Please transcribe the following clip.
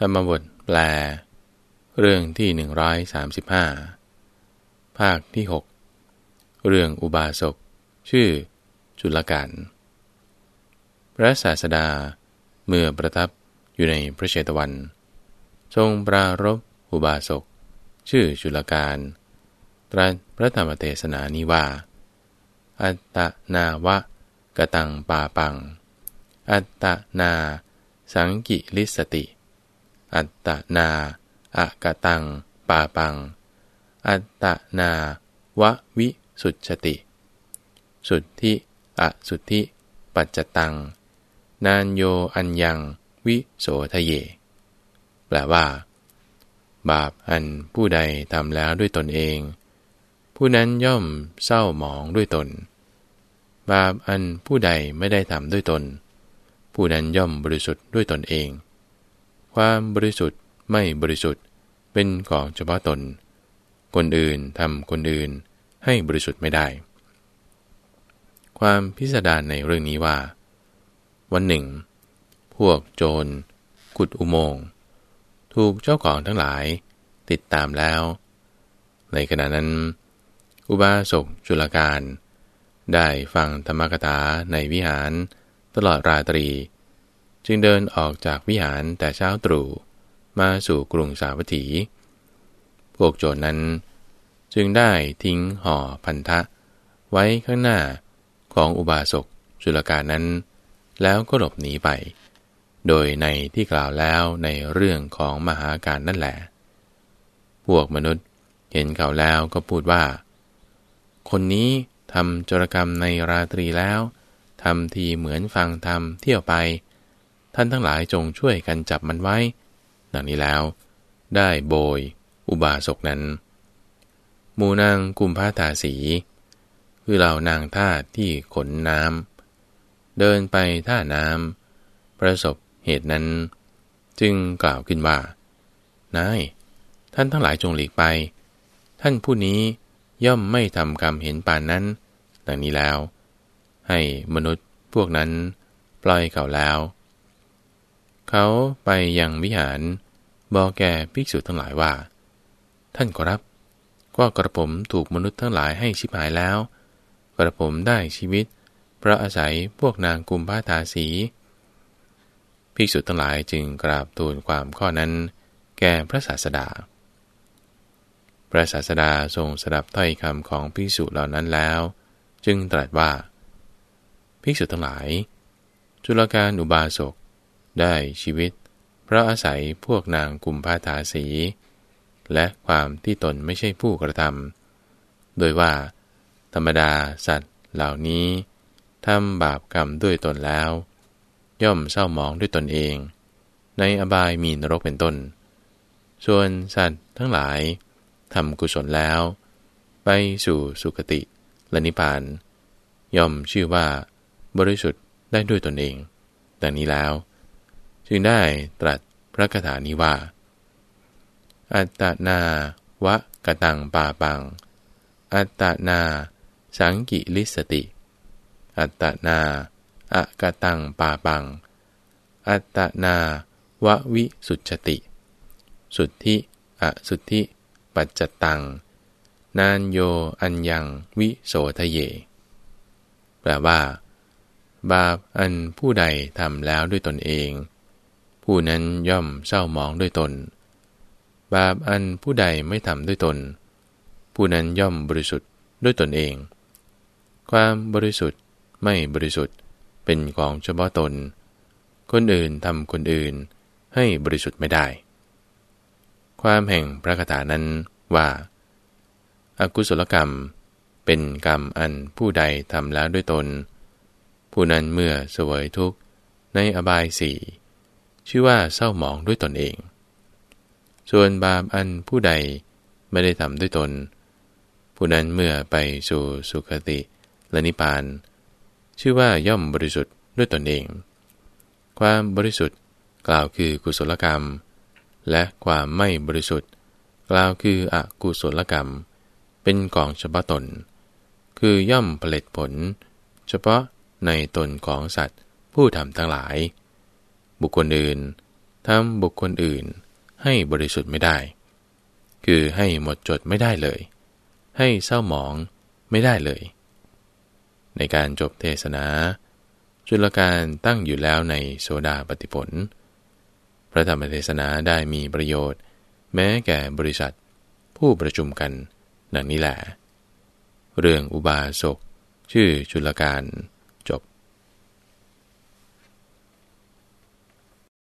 ธรรมบทแปล เรื่องที่ 135 ภาคที่ 6 เรื่องอุบาสก ชื่อ จุลกัน พระศาสดาเมื่อประทับอยู่ในพระเชตวัน ทรงปรารบอุบาสก ชื่อจุลการตรัสพระธรรมเทศนานี้ว่า อัตตนาวะกตังปาปัง อัตตนา สังกิลิสสติ อัตตนาอะกะตัง ปาปัง อัตตนาวะวิสุชฌติ สุทธิอสุทธิ ปัจจัตตัง นาญโญ อัญญัง วิโสธะเย แปลว่า บาปอันผู้ใดทำแล้วด้วยตนเอง ผู้นั้นย่อมเศร้าหมองด้วยตน บาปอันผู้ใดไม่ได้ทำด้วยตน ผู้นั้นย่อมบริสุทธิ์ด้วยตนเอง ความบริสุทธิ์ไม่บริสุทธิ์เป็นของเฉพาะตน คนอื่นทำคนอื่นให้บริสุทธิ์ไม่ได้ ความพิสดารในเรื่องนี้ว่า วันหนึ่ง พวกโจรขุดอุโมงค์ถูกเจ้าของทั้งหลายติดตามแล้ว ในขณะนั้น อุบาสกจุลการ ได้ฟังธรรมกถาในวิหารตลอดราตรี จึงเดินออกจากวิหารแต่เช้าตรู่มาสู่กรุงสาวัตถี พวกโจรนั้น จึงได้ทิ้งห่อพันธะ ไว้ข้างหน้าของอุบาสกจุลการนั้น แล้วก็หลบหนีไป โดยในที่กล่าวแล้วในเรื่องของมหาการนั่นแหละ พวกมนุษย์เห็นเขาแล้วก็พูดว่า คนนี้ทำจรกรรมในราตรีแล้วทำทีเหมือนฟังธรรมเที่ยวไป ท่านทั้งหลายจงช่วยกันจับมันไว้ ดังนี้แล้ว ได้โบย อุบาสกนั้นมูนางกุมภาตาสี คือเหล่านางท่าที่ขนน้ำ เดินไปท่าน้ำ ประสบเหตุนั้น จึงกล่าวขึ้นว่า นาย ท่านทั้งหลายจงหลีกไป ท่านผู้นี้ย่อมไม่ทำกรรมเห็นปานนั้น ดังนี้แล้ว ให้มนุษย์พวกนั้นปล่อยเขาแล้ว เขาไปยังวิหาร บอกแก่ภิกษุทั้งหลายว่า ท่านขอรับ ก็กระผมถูกมนุษย์ทั้งหลายให้ชิบหายแล้ว กระผมได้ชีวิต เพราะอาศัยพวกนางกุมภาทาสีภิกษุทั้งหลายจึงกราบทูลความข้อนั้น แก่พระศาสดา พระศาสดาทรงสดับถ้อยคำของภิกษุเหล่านั้นแล้ว จึงตรัสว่า ภิกษุทั้งหลาย จุลการอุบาสก ได้ชีวิต เพราะอาศัยพวกนางกุมภาทาสี และความที่ตนไม่ใช่ผู้กระทำโดยว่า ธรรมดาสัตว์เหล่านี้ทำบาปกรรมด้วยตนแล้ว ย่อมเศร้ามองด้วยตนเอง ในอบายมีนรกเป็นต้น ส่วนสัตว์ทั้งหลายทำกุศลแล้ว ไปสู่สุคติและนิพพาน ย่อมชื่อว่า บริสุทธิ์ได้ด้วยตนเอง ดังนี้แล้ว จึงได้ตรัสพระคาถานี้ว่า อัตตนาวะ กะตังปาปัง อัตตนา สังกิลิสสะติ อัตตนาอะกะตังปาปัง อัตตนาวะวิสุชฌะติ สุทธิอะสุทธิปัจจัตตัง นาญโญ อัญญังวิโสธะเย แปลว่า บาปอันผู้ใดทำแล้วด้วยตนเอง ผู้นั้นย่อมเศร้ามองด้วยตน บาปอันผู้ใดไม่ทำด้วยตน ผู้นั้นย่อมบริสุทธิ์ด้วยตนเอง ความบริสุทธิ์ไม่บริสุทธิ์เป็นของเฉพาะตน คนอื่นทำคนอื่นให้บริสุทธิ์ไม่ได้ ความแห่งพระคาถานั้นว่าอากุศลกรรมเป็นกรรมอันผู้ใดทำแล้วด้วยตน ผู้นั้นเมื่อเสวยทุกข์ในอบายสี่ ชื่อว่าเศร้าหมองด้วยตนเอง ส่วนบาปอันผู้ใดไม่ได้ทำด้วยตน ผู้นั้นเมื่อไปสู่สุคติและนิพพาน ชื่อว่าย่อมบริสุทธิ์ด้วยตนเอง ความบริสุทธิ์กล่าวคือกุศลกรรม และความไม่บริสุทธิ์ กล่าวคืออกุศลกรรม เป็นกองเฉพาะตน คือย่อมผลิตผล เฉพาะในตนของสัตว์ผู้ทำทั้งหลาย บุคคลอื่นทำบุคคลอื่นให้บริสุทธิ์ไม่ได้ คือให้หมดจดไม่ได้เลย ให้เศร้าหมองไม่ได้เลย ในการจบเทศนา จุลการตั้งอยู่แล้วในโซดาปฏิผล พระธรรมเทศนาได้มีประโยชน์ แม้แก่บริษัทผู้ประชุมกันดังนี้แหละ เรื่องอุบาสกชื่อจุลการ